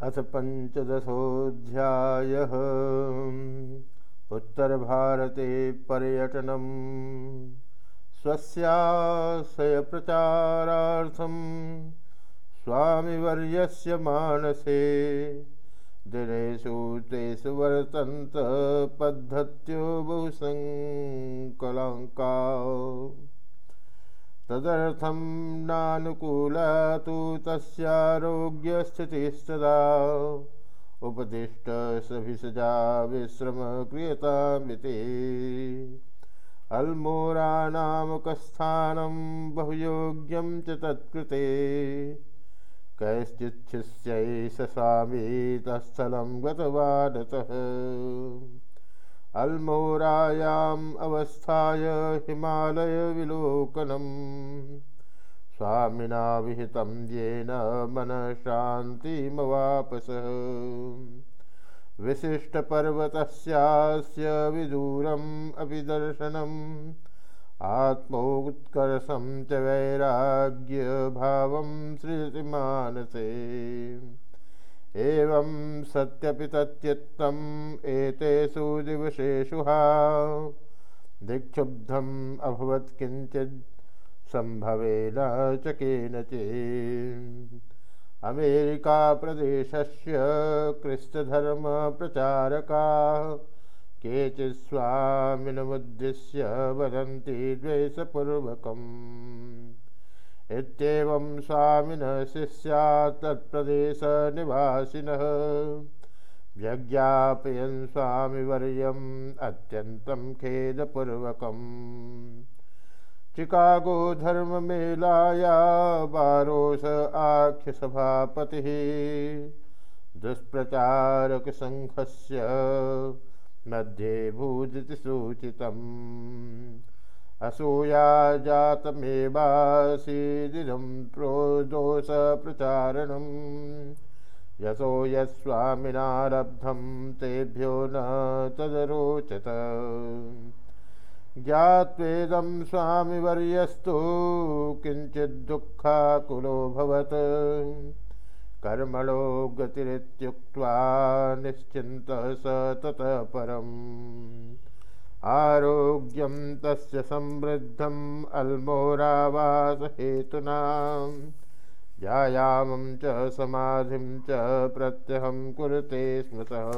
अथ पञ्चदशोऽध्यायः। उत्तरभारते पर्यटनम्। स्वस्याशयप्रचारार्थं स्वामिवर्यस्य मानसे। दिनेषु तेषु वर्तन्तपद्धत्यो बहुसङ्कलङ्का। तदर्थं नानुकूला तु तस्यारोग्यस्थितिस्तदा उपदिष्टसभिसजा विश्रमक्रियतामिति। अल्मोरानामकस्थानं बहुयोग्यं च तत्कृते। कैश्चिच्छिष्यै ससामि तत्स्थलं गतवानतः अल्मोरायाम् अवस्थाय हिमालयविलोकनं स्वामिना विहितं येन मनःशान्तिमवापसः। विशिष्टपर्वतस्यास्य विदूरम् अपि दर्शनम् आत्मोत्कर्षं च वैराग्यभावं सृजति मानसे एवं सत्यपि तच्चित्तम् एतेषु दिवसेषु हा। दिक्षुब्धम् अभवत् किञ्चित् सम्भवेन च केनचित्। अमेरिकाप्रदेशस्य क्रिस्तधर्मप्रचारकाः केचित् स्वामिनमुद्दिश्य वदन्ति द्वेषपूर्वकम्। इत्येवं स्वामिनः शिष्या तत्प्रदेशनिवासिनः व्यज्ञापयन् स्वामिवर्यम् अत्यन्तं खेदपूर्वकम्। चिकागोधर्ममेलाया बारोस आख्यसभापतिः। दुष्प्रचारकसङ्घस्य मध्ये भूजिति सूचितम्। असूया जातमेवासीदिदं प्रोदोषप्रचारणं यशो यस्वामिनारब्धं तेभ्यो न तदरोचत। ज्ञात्वेदं स्वामिवर्यस्तु किञ्चिद्दुःखाकुलोऽभवत् कर्मणो गतिरित्युक्त्वा निश्चिन्तः ततः परम् आरोग्यं तस्य समृद्धम् अल्मोरावासहेतुना। व्यायामं च, समाधिं च, प्रत्यहं कुरुते स्म सः।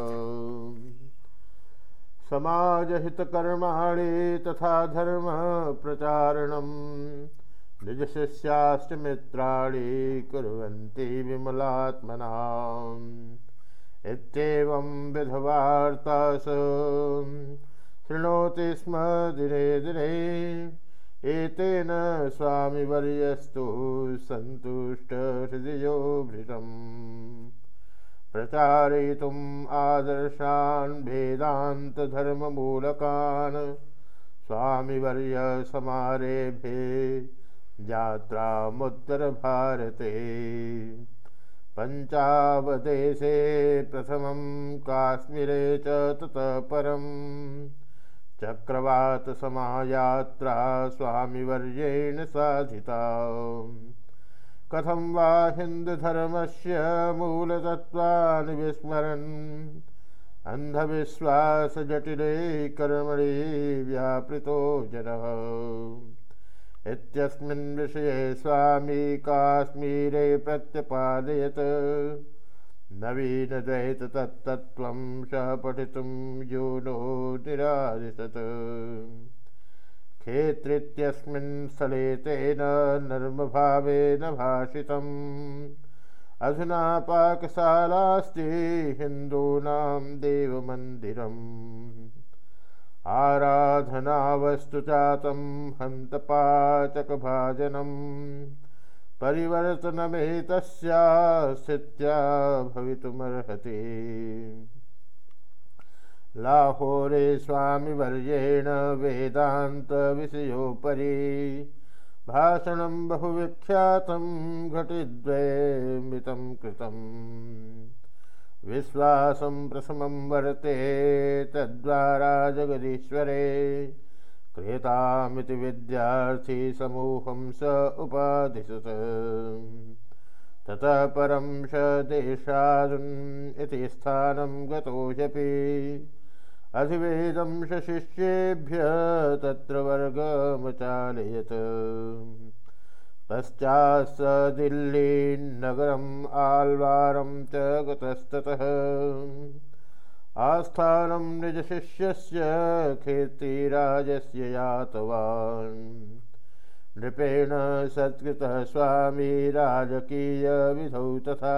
समाजहितकर्माणि तथा धर्मप्रचारणं निजशिष्याश्च मित्राणि कुर्वन्ति विमलात्मनाम् इत्येवं विधवार्तास। शृणोति स्म दिने दिने। एतेन स्वामिवर्यस्तु सन्तुष्टहृदयो भृतम् प्रचारयितुम् आदर्शान् भेदान्तधर्ममूलकान् स्वामिवर्यसमारेभे यात्रामुत्तरभारते पञ्चावदेशे प्रथमं काश्मीरे च ततः परम् चक्रवातसमायात्रा स्वामिवर्येण साधिता। कथं वा हिन्दुधर्मस्य मूलतत्त्वानि विस्मरन्? अन्धविश्वासजटिले कर्मणि व्यापृतो जनः। इत्यस्मिन् विषये स्वामी काश्मीरे प्रत्यपादयत् नवीनद्वैततत्त्वं स पठितुं यो नो निरादिशत् क्षेत्रित्यस्मिन् स्थले तेन नर्मभावेन भाषितम्। अधुना पाकशालास्ति हिन्दूनां देवमन्दिरम्। आराधनावस्तु चातं हन्तपाचकभाजनम् परिवर्तनमेतस्या स्थित्या भवितुमर्हति। लाहोरे स्वामिवर्येण वेदान्तविषयोपरि भाषणं बहुविख्यातं घटिद्वयमितं कृतम् विश्वासं प्रथमं वर्ते तद्वारा जगदीश्वरे क्रियतामिति विद्यार्थी समूहं स उपाधिशत् ततः परं स देशादुन् इति स्थानं गतोऽपि अधिवेदं स शिष्येभ्य तत्र वर्गमचालयत्। पश्चात् स दिल्लीनगरम् आल्वारं च गतस्ततः। आस्थानं निजशिष्यस्य कीर्तिराजस्य यातवान्। नृपेण सत्कृतः स्वामी राजकीयविधौ तथा।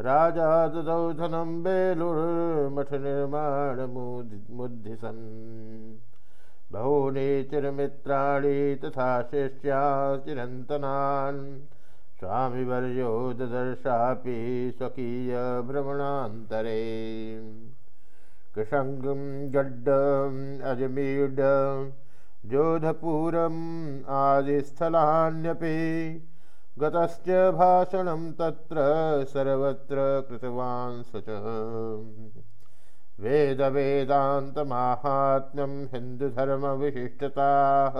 राजा ददौ धनं बेलुर्मठनिर्माणमुद्धिसन् बहूनि चिरमित्राणि तथा शिष्या चिरन्तनान्। स्वामिवर्यो ददर्शापि स्वकीयभ्रमणान्तरे। कृशङ्गं गड्ड अजमीड जोधपुरम् आदिस्थलान्यपि गतश्च भाषणं तत्र सर्वत्र कृतवान् स च वेदवेदान्तमाहात्म्यं हिन्दुधर्मविशिष्टताः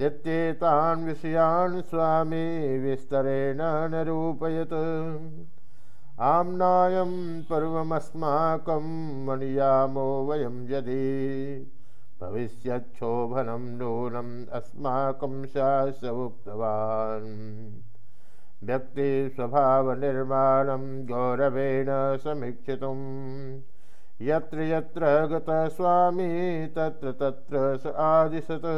इत्येतान् विषयान् स्वामी विस्तरेण निरूपयत् आम्नायं पर्वमस्माकं मणियामो वयं यदि भविष्यच्छोभनं नूनम् अस्माकं शास्य उक्तवान् व्यक्तिस्वभावनिर्माणं गौरवेण समीक्षितुं यत्र यत्र गतस्वामी तत्र तत्र स आदिशत्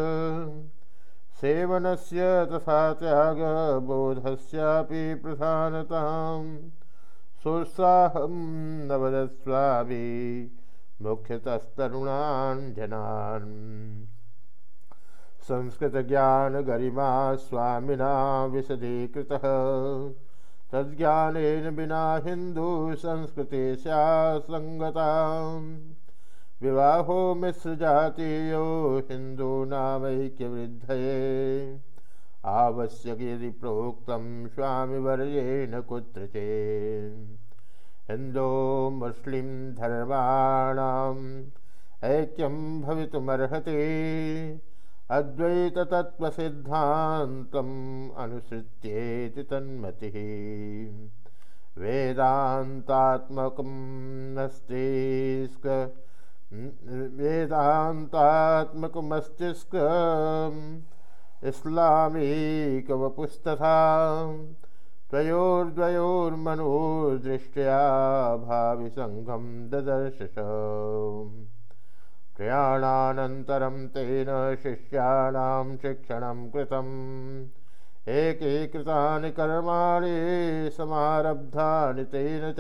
सेवन से तथा त्याग बोधस्यापि प्रधानता सोत्साहम नवदस्वामी मुख्यतस्तरुणान जनान। संस्कृत ज्ञान गरिमा स्वामिना विशदीकृत। तज्ञान बिना हिंदू संस्कृति संगता विवाहो मिश्र जातीयो हिंदू नामैक्य वृद्ध आवश्यक यदि प्रोक्त स्वामी वर्ण कुत्रचे हिंदो मुस्लिम धर्माण ऐक्यम भवितुमर्हति। अद्वैततत्त्वसिद्धान्तम् अनुसृत्येति तन्मति। वेदान्तात्मकं नस्तिस्क वेदान्तात्मकमस्तिष्क इस्लामीकवपुस्तथा तयोर्द्वयोर्मनोर्दृष्ट्या भाविसङ्घं ददर्शश। प्रयाणानन्तरं तेन शिष्याणां शिक्षणं कृतम्। एकीकृतानि कर्माणि समारब्धानि तेन च।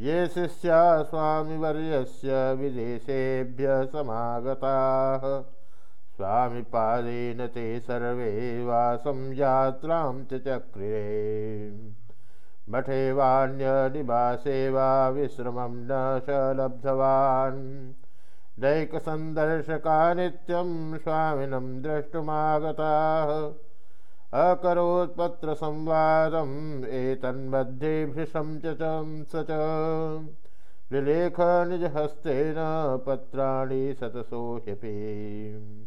ये शिष्या स्वामिवर्यस्य विदेशेभ्यः समागताः। स्वामिपादेन ते सर्वे वासं यात्रां च चक्रे मठे वान्यनिवासे वा विश्रमं न स लब्धवान् दैकसन्दर्शका नित्यं स्वामिनं द्रष्टुमागताः अकरोत्पत्रसंवादम् एतन्मध्ये भृशं च स च। लिलेख निजहस्तेन पत्राणि शतसो ह्यपि।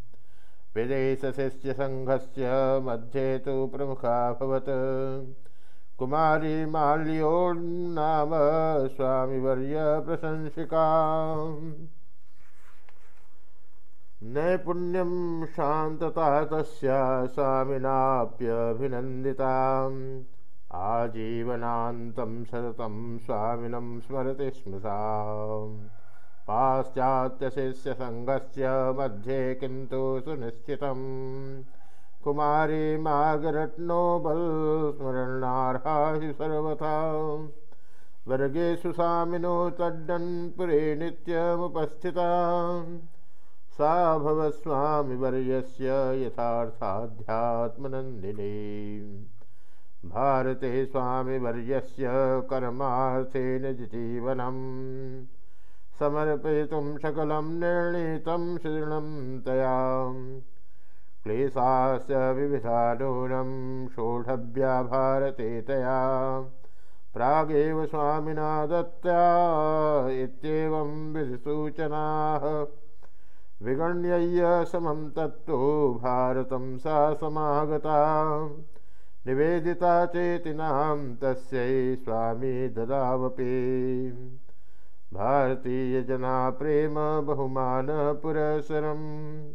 विदेशशिष्यसङ्घस्य मध्ये तु प्रमुखाभवत् कुमारी माल्योन्नाम स्वामिवर्यप्रशंसिका नैपुण्यं शान्तता तस्य स्वामिनाप्यभिनन्दिताम्। आजीवनान्तं सततं स्वामिनं स्मरति स्म सा पाश्चात्यशिष्यसङ्घस्य मध्ये किन्तु सुनिश्चितम्। कुमारी मागरट्नोबल् स्मरणार्हा हि सर्वथा। वर्गेषु स्वामिनो तड्डन्पुरे नित्यमुपस्थिता सा भवस्वामिवर्यस्य यथार्थाध्यात्मनन्दिनी। भारते स्वामिवर्यस्य कर्मार्थेन जीवनम्। समर्पयितुं सकलं निर्णीतं शीर्णं तया क्लेशाश्च विविधा नूनं षोढव्या भारते तया। प्रागेव स्वामिना दत्त्या इत्येवं विगण्यय्य समं तत्तु भारतं सा समागता। निवेदिता चेतिनां तस्यै स्वामी ददावपि। भारतीयजना प्रेम बहुमानपुरसरम्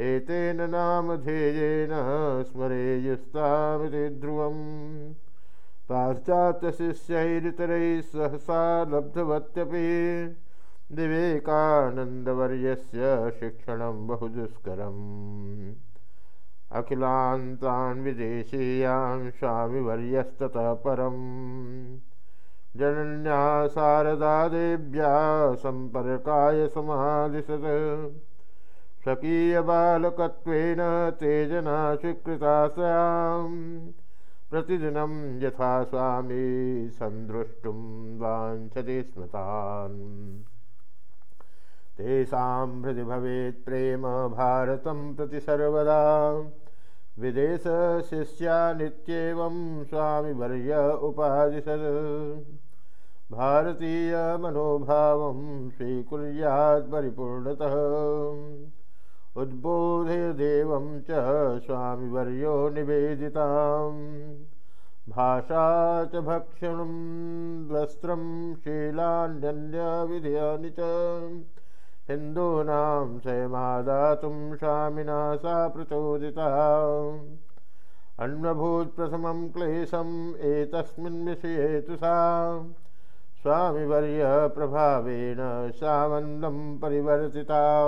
एतेन नामधेयेन स्मरेयुस्तामिति ध्रुवम्। पाश्चात्यशिष्यैरितरैः सहसा लब्धवत्यपि विवेकानन्दवर्यस्य शिक्षणं बहु दुष्करम् अखिलान्तान् विदेशीयान् स्वामिवर्यस्ततः परम्। जनन्या शारदादेव्या सम्पर्काय समादिशत् स्वकीयबालकत्वेन तेजना स्वीकृतास्याम् प्रतिदिनं यथा स्वामी सन्दृष्टुं वाञ्छति स्मतान् तेषां हृदि भवेत् प्रेम भारतं प्रति सर्वदा। विदेशशिष्या नित्येवं स्वामिवर्य उपादिशत् भारतीयमनोभावं स्वीकुर्यात् परिपूर्णतः। उद्बोधय देवं च स्वामिवर्यो निवेदिताम्। भाषा च भक्षणं वस्त्रं शीलान्यन्यविधयानि च। हिन्दूनां स्वयमादातुं स्वामिना सा प्रचोदिता। अन्वभूत्प्रथमं क्लेशम् एतस्मिन् विषये तु सा। स्वामिवर्यप्रभावेण सामन्दं परिवर्तिता।